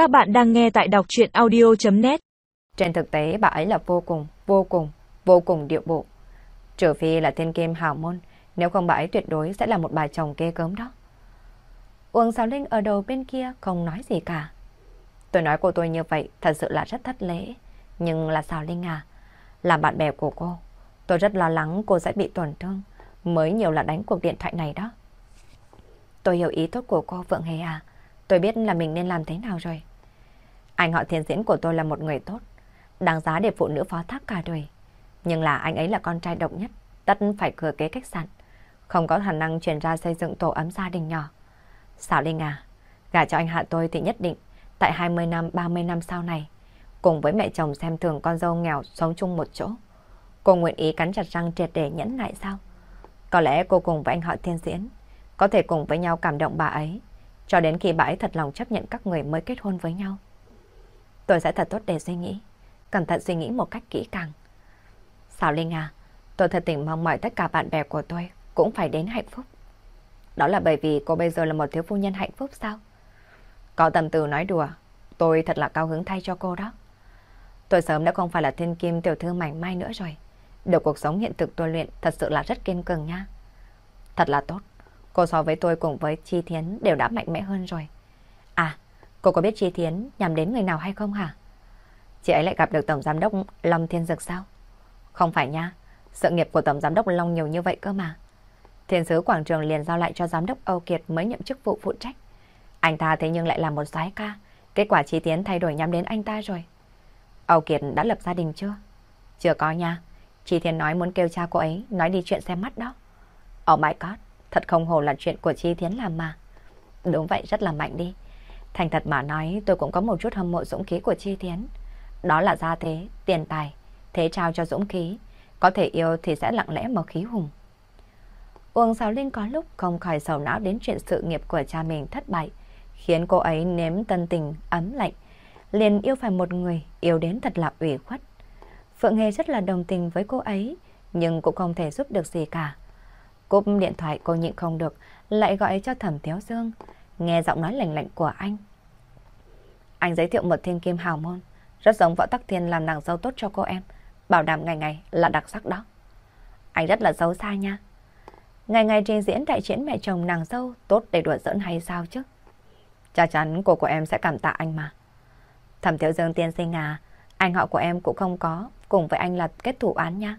Các bạn đang nghe tại đọc chuyện audio.net Trên thực tế bà ấy là vô cùng, vô cùng, vô cùng điệu bộ. Trừ phi là thiên kim hào môn, nếu không bà ấy tuyệt đối sẽ là một bà chồng kê cớm đó. Uông Sáu Linh ở đầu bên kia không nói gì cả. Tôi nói cô tôi như vậy thật sự là rất thất lễ. Nhưng là Sáu Linh à, làm bạn bè của cô, tôi rất lo lắng cô sẽ bị tổn thương. Mới nhiều là đánh cuộc điện thoại này đó. Tôi hiểu ý tốt của cô Vượng Hề à. Tôi biết là mình nên làm thế nào rồi. Anh họ thiên diễn của tôi là một người tốt, đáng giá để phụ nữ phó thác cả đời. Nhưng là anh ấy là con trai độc nhất, tất phải cửa kế khách sạn, không có khả năng chuyển ra xây dựng tổ ấm gia đình nhỏ. Xảo Linh à, gả cho anh hạ tôi thì nhất định, tại 20 năm, 30 năm sau này, cùng với mẹ chồng xem thường con dâu nghèo sống chung một chỗ. Cô nguyện ý cắn chặt răng triệt để nhẫn nại sao? Có lẽ cô cùng với anh họ thiên diễn, có thể cùng với nhau cảm động bà ấy, cho đến khi bà ấy thật lòng chấp nhận các người mới kết hôn với nhau. Tôi sẽ thật tốt để suy nghĩ, cẩn thận suy nghĩ một cách kỹ càng. Xảo Linh à, tôi thật tình mong mỏi tất cả bạn bè của tôi cũng phải đến hạnh phúc. Đó là bởi vì cô bây giờ là một thiếu phu nhân hạnh phúc sao? Có tầm từ nói đùa, tôi thật là cao hứng thay cho cô đó. Tôi sớm đã không phải là thiên kim tiểu thư mảnh mai nữa rồi. Được cuộc sống hiện thực tôi luyện thật sự là rất kiên cường nha. Thật là tốt. Cô so với tôi cùng với Chi Thiến đều đã mạnh mẽ hơn rồi. Cô có biết Chi Thiến nhằm đến người nào hay không hả? Chị ấy lại gặp được Tổng Giám đốc Long Thiên Dực sao? Không phải nha, sự nghiệp của Tổng Giám đốc Long nhiều như vậy cơ mà. Thiên sứ Quảng Trường liền giao lại cho Giám đốc Âu Kiệt mới nhậm chức vụ phụ trách. Anh ta thế nhưng lại là một soái ca. Kết quả Chi thiến thay đổi nhắm đến anh ta rồi. Âu Kiệt đã lập gia đình chưa? Chưa có nha. Chi Thiến nói muốn kêu cha cô ấy nói đi chuyện xem mắt đó. Oh my god, thật không hồ là chuyện của Chi Thiến làm mà. Đúng vậy, rất là mạnh đi. Thành thật mà nói, tôi cũng có một chút hâm mộ dũng khí của Chi Thiến. Đó là gia thế, tiền tài, thế trao cho dũng khí. Có thể yêu thì sẽ lặng lẽ mà khí hùng. Uông Sào Linh có lúc không khỏi sầu não đến chuyện sự nghiệp của cha mình thất bại, khiến cô ấy nếm tân tình ấm lạnh, liền yêu phải một người, yêu đến thật là ủy khuất. Phượng Hề rất là đồng tình với cô ấy, nhưng cũng không thể giúp được gì cả. Cúp điện thoại cô nhịn không được, lại gọi cho Thẩm Tiếu Dương, nghe giọng nói lạnh lạnh của anh. Anh giới thiệu một thiên kim hào môn, rất giống võ tắc thiên làm nàng dâu tốt cho cô em, bảo đảm ngày ngày là đặc sắc đó. Anh rất là xấu xa nha. Ngày ngày trình diễn đại diễn mẹ chồng nàng dâu tốt để đùa giỡn hay sao chứ? Chắc chắn cô của em sẽ cảm tạ anh mà. Thẩm Thiếu Dương tiên sinh à, anh họ của em cũng không có, cùng với anh là kết thủ án nha.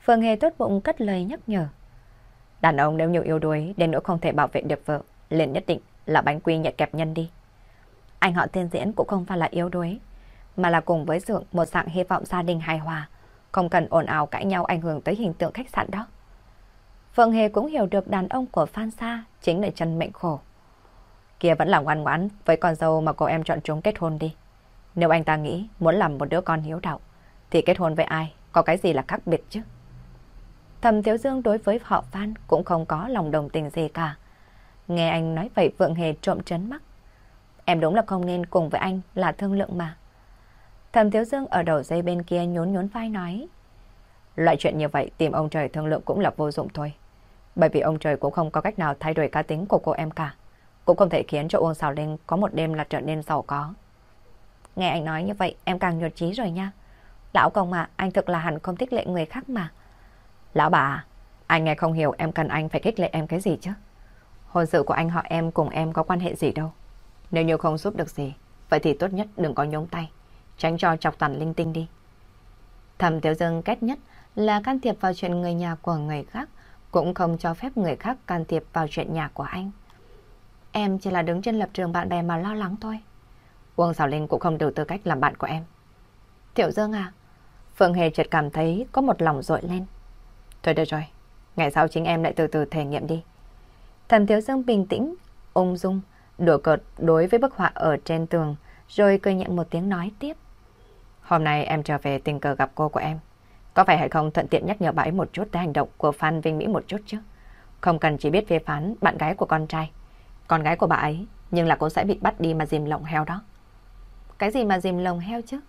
Phương Hề tốt bụng cất lời nhắc nhở. Đàn ông nếu nhiều yếu đuối đến nỗi không thể bảo vệ được vợ, liền nhất định là bánh quy nhật kẹp nhân đi. Anh họ tiên diễn cũng không phải là yếu đuối, mà là cùng với Dượng một dạng hy vọng gia đình hài hòa, không cần ồn ào cãi nhau ảnh hưởng tới hình tượng khách sạn đó. Phương Hề cũng hiểu được đàn ông của Phan Sa chính là chân mệnh khổ. Kia vẫn là ngoan ngoãn với con dâu mà cô em chọn chúng kết hôn đi. Nếu anh ta nghĩ muốn làm một đứa con hiếu đạo, thì kết hôn với ai, có cái gì là khác biệt chứ? Thầm Thiếu Dương đối với họ Phan cũng không có lòng đồng tình gì cả. Nghe anh nói vậy Vượng Hề trộm trấn mắt. Em đúng là không nên cùng với anh là thương lượng mà. Thầm Thiếu Dương ở đầu dây bên kia nhốn nhốn vai nói. Loại chuyện như vậy tìm ông trời thương lượng cũng là vô dụng thôi. Bởi vì ông trời cũng không có cách nào thay đổi cá tính của cô em cả. Cũng không thể khiến cho Uông Sào Linh có một đêm là trở nên giàu có. Nghe anh nói như vậy em càng nhột trí rồi nha. Lão công à, anh thực là hẳn không thích lệ người khác mà. Lão bà, à, anh nghe không hiểu em cần anh phải khích lệ em cái gì chứ? Hôn sự của anh họ em cùng em có quan hệ gì đâu. Nếu như không giúp được gì, vậy thì tốt nhất đừng có nhúng tay. Tránh cho chọc toàn linh tinh đi. Thầm Tiểu Dương kết nhất là can thiệp vào chuyện người nhà của người khác, cũng không cho phép người khác can thiệp vào chuyện nhà của anh. Em chỉ là đứng trên lập trường bạn bè mà lo lắng thôi. Uông Sảo Linh cũng không đủ tư cách làm bạn của em. Tiểu Dương à, Phương Hề chợt cảm thấy có một lòng dội lên. Thôi được rồi, ngày sau chính em lại từ từ thể nghiệm đi. Thẩm Thiếu Dương bình tĩnh, ung dung, đùa cợt đối với bức họa ở trên tường, rồi cười nhẹ một tiếng nói tiếp. Hôm nay em trở về tình cờ gặp cô của em. Có phải hay không thuận tiện nhắc nhở bà ấy một chút tới hành động của Phan Vinh Mỹ một chút chứ? Không cần chỉ biết phê phán bạn gái của con trai. Con gái của bà ấy, nhưng là cô sẽ bị bắt đi mà dìm lồng heo đó. Cái gì mà dìm lồng heo chứ?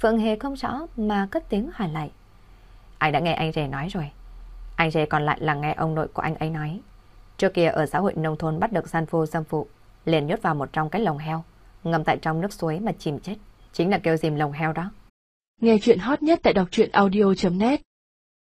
Phượng Hề không rõ mà cất tiếng hỏi lại. Anh đã nghe anh rể nói rồi. Anh rể còn lại là nghe ông nội của anh ấy nói. Trước kia ở xã hội nông thôn bắt được san phu xâm phụ, liền nhốt vào một trong cái lồng heo, ngâm tại trong nước suối mà chìm chết. Chính là kêu dìm lồng heo đó. Nghe chuyện hot nhất tại đọc truyện audio.net